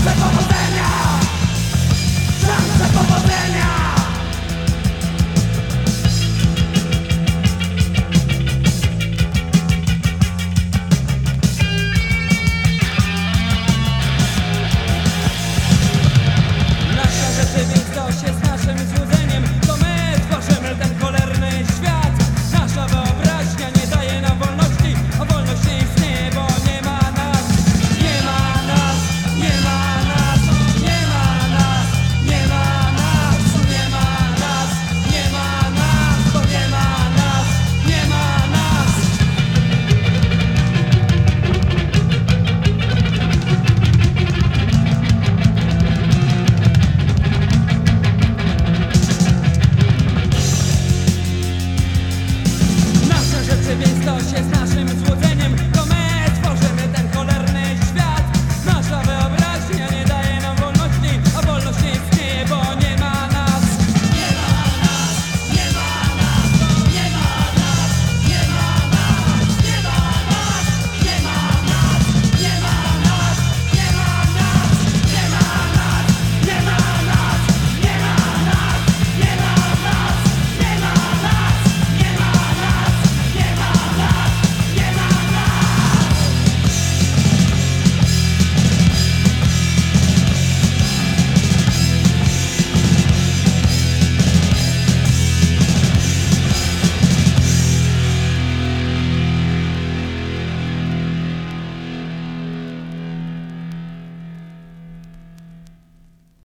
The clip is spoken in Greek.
Στράμα σε κοπέλια! Στράμα σε κοπέλια! co się znasz